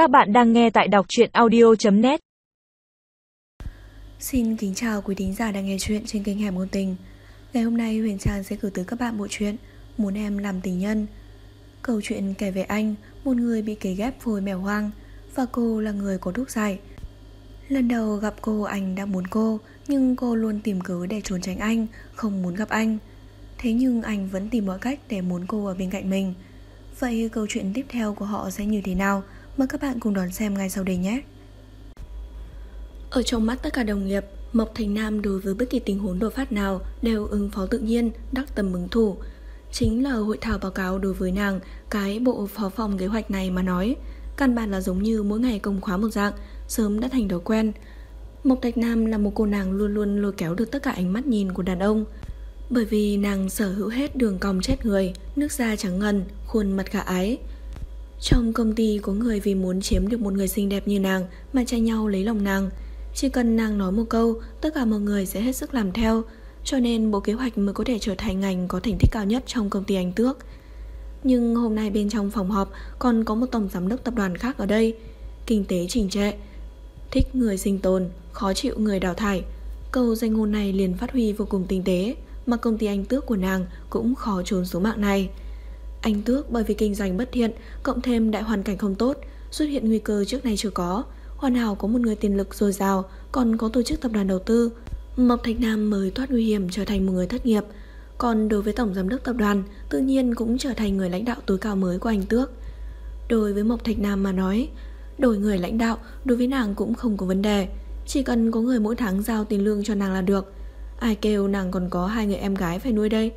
Các bạn đang nghe tại đọc truyện audio.net Xin kính chào quý thính giả đang nghe chuyện trên kênh Hẻm Ngôn Tình. Ngày hôm nay Huyền Trang sẽ gửi tới các bạn bộ truyện Muốn em làm tình nhân. Câu chuyện kể về anh, một người bị cấy ghép phôi mèo hoang Và cô là người có thuốc giải. Lần đầu gặp cô anh đã muốn cô Nhưng cô luôn tìm cớ để trốn tránh anh Không muốn gặp anh. Thế nhưng anh vẫn tìm mọi cách để muốn cô ở bên cạnh mình. Vậy câu chuyện tiếp theo của họ sẽ như thế nào? Mời các bạn cùng đón xem ngay sau đây nhé. Ở trong mắt tất cả đồng nghiệp, Mộc Thành Nam đối với bất kỳ tình huống đột phát nào đều ứng phó tự nhiên, đắc tâm ứng thủ. Chính là hội thảo báo cáo đối với nàng, cái bộ phó phòng kế hoạch này mà nói. Căn bản là giống như mỗi ngày công khóa một dạng, sớm đã thành thói quen. Mộc Thạch Nam là một cô nàng luôn luôn lôi kéo được tất cả ánh mắt nhìn của đàn ông. Bởi vì nàng sở hữu hết đường cong chết người, nước da trắng ngần, khuôn mặt khả ái. Trong công ty có người vì muốn chiếm được một người xinh đẹp như nàng mà tranh nhau lấy lòng nàng. Chỉ cần nàng nói một câu, tất cả mọi người sẽ hết sức làm theo, cho nên bộ kế hoạch mới có thể trở thành ngành có thành tích cao nhất trong công ty Anh Tước. Nhưng hôm nay bên trong phòng họp còn có một tổng giám đốc tập đoàn khác ở đây. Kinh tế trình trệ, thích người sinh tồn, khó chịu người đào thải. Câu danh ngôn này liền phát huy vô cùng tinh tế, mà công ty Anh Tước của nàng cũng khó trốn số mạng này. Anh Tước bởi vì kinh doanh bất thiện, cộng thêm đại hoàn cảnh không tốt, xuất hiện nguy cơ trước nay chưa có. Hoàn hảo có một người tiền lực dồi dào, còn có tổ chức tập đoàn đầu tư. Mộc Thạch Nam mới thoát nguy hiểm trở thành một người thất nghiệp. Còn đối với tổng giám đốc tập đoàn, tự nhiên cũng trở thành người lãnh đạo tối cao mới của anh Tước. Đối với Mộc Thạch Nam mà nói, đổi người lãnh đạo đối với nàng cũng không có vấn đề. Chỉ cần có người mỗi tháng giao tiền lương cho nàng là được. Ai kêu nàng còn có hai người em gái phải nuôi đây.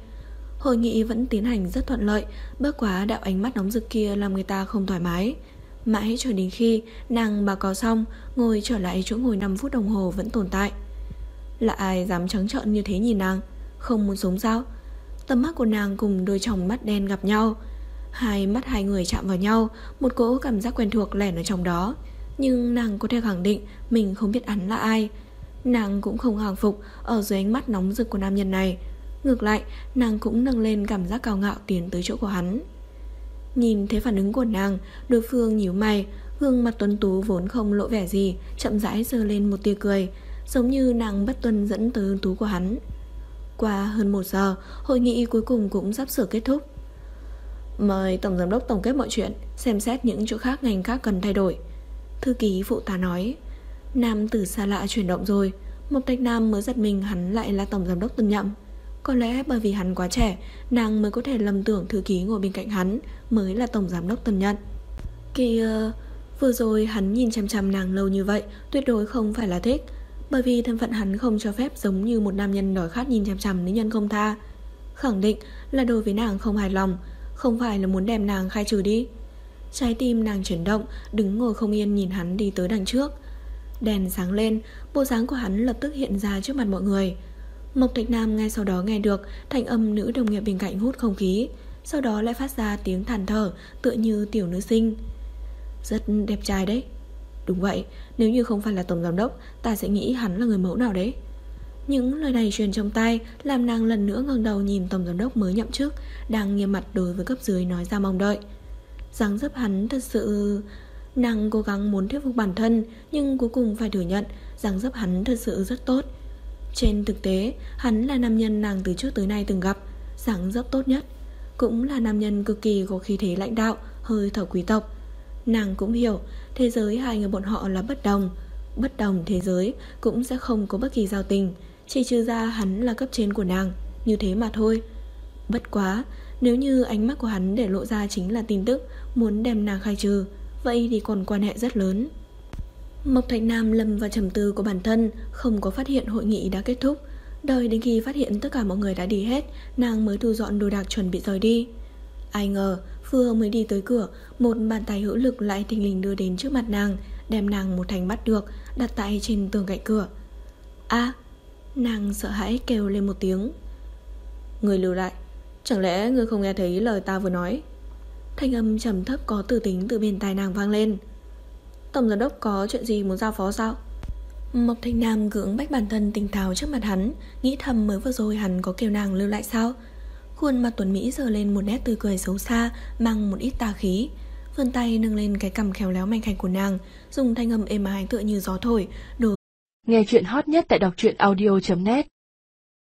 Hội nghị vẫn tiến hành rất thuận lợi, bất quá đạo ánh mắt nóng rực kia làm người ta không thoải mái. Mãi cho đến khi nàng bà có xong, ngồi trở lại chỗ ngồi 5 phút đồng hồ vẫn tồn tại. Là ai dám trắng trợn như thế nhìn nàng, không muốn sống sao? Tầm mắt của nàng cùng đôi chồng mắt đen gặp nhau. Hai mắt hai người chạm vào nhau, một cỗ cảm giác quen thuộc lẻn ở trong đó. Nhưng nàng có thể khẳng định mình không biết hắn là ai. Nàng cũng không hàng phục ở dưới ánh mắt nóng rực của nam nhân này. Ngược lại, nàng cũng nâng lên cảm giác cao ngạo tiến tới chỗ của hắn. Nhìn thấy phản ứng của nàng, đối phương nhíu mày, gương mặt tuấn tú vốn không lộ vẻ gì, chậm rãi giơ lên một tia cười, giống như nàng bất tuân dẫn tới hứng thú của hắn. Qua hơn một giờ, hội nghị cuối cùng cũng sắp sửa kết thúc. Mời Tổng Giám đốc tổng kết mọi chuyện, xem xét những chỗ khác ngành khác cần thay đổi. Thư ký phụ tá nói, Nam tử xa lạ chuyển động rồi, Mộc Thạch Nam mới giật mình hắn lại là Tổng Giám đốc tân nhậm. Có lẽ bởi vì hắn quá trẻ, Nàng mới có thể lầm tưởng thư ký ngồi bên cạnh hắn, Mới là tổng giám đốc tân nhận Kìa, Vừa rồi hắn nhìn chăm chăm nàng lâu như vậy, Tuyệt đối không phải là thích, Bởi vì thân phận hắn không cho phép giống như một nam nhân đòi khát nhìn chăm chăm nữ nhân không tha. Khẳng định là đối với nàng không hài lòng, Không phải là muốn đem nàng khai trừ đi. Trái tim nàng chuyển động, Đứng ngồi không yên nhìn hắn đi tới đằng trước. Đèn sáng lên, Bộ dáng của hắn lập tức hiện ra trước mặt mọi người. Mộc Thạch Nam ngay sau đó nghe được thanh âm nữ đồng nghiệp bên cạnh hút không khí, sau đó lại phát ra tiếng than thở tựa như tiểu nữ sinh. Rất đẹp trai đấy. Đúng vậy, nếu như không phải là tổng giám đốc, ta sẽ nghĩ hắn là người mẫu nào đấy. Những lời này truyền trong tai làm nàng lần nữa ngẩng đầu nhìn tổng giám đốc mới nhậm chức, đang nghiêm mặt đối với cấp dưới nói ra mong đợi. dáng dấp hắn thật sự... Nàng cố gắng muốn thuyết phục bản thân, nhưng cuối cùng phải thừa nhận rằng dấp hắn thật sự rất tốt. Trên thực tế, hắn là nam nhân nàng từ trước tới nay từng gặp, dáng dấp tốt nhất. Cũng là nam nhân cực kỳ có khí thế lãnh đạo, hơi thở quý tộc. Nàng cũng hiểu, thế giới hai người bọn họ là bất đồng. Bất đồng thế giới cũng sẽ không có bất kỳ giao tình, chỉ trừ ra hắn là cấp trên của nàng, như thế mà thôi. Bất quá, nếu như ánh mắt của hắn để lộ ra chính là tin tức muốn đem nàng khai trừ, vậy thì còn quan hệ rất lớn. Mộc Thạch Nam lâm vào trầm tư của bản thân, Không có phát hiện hội nghị đã kết thúc. Đợi đến khi phát hiện tất cả mọi người đã đi hết, Nàng mới thu dọn đồ đạc chuẩn bị rời đi. Ai ngờ Vừa mới đi tới cửa, Một bàn tay hữu lực lại thình lình đưa đến trước mặt nàng, Đem nàng một thành bắt được, Đặt tại trên tường cạnh cửa. A, Nàng sợ hãi kêu lên một tiếng. Người lưu lại, Chẳng lẽ người không nghe thấy lời ta vừa nói? Thanh âm trầm thấp có từ tính từ bên tai nàng vang lên. Tổng giám đốc có chuyện gì muốn giao phó sao? Mộc Thanh Nam cưỡng bách bản thân tỉnh táo trước mặt hắn Nghĩ thầm mới vừa rồi hắn có kêu nàng lưu lại sao? Khuôn mặt Tuấn Mỹ giờ lên một nét tươi cười xấu xa Mang một ít tà khí. Vươn tay nâng lên cái cằm khéo léo mảnh khảnh của nàng, dùng thanh âm êm ái tựa như gió thổi, đổ Nghe chuyện hot nhất tại đọc truyện audio.net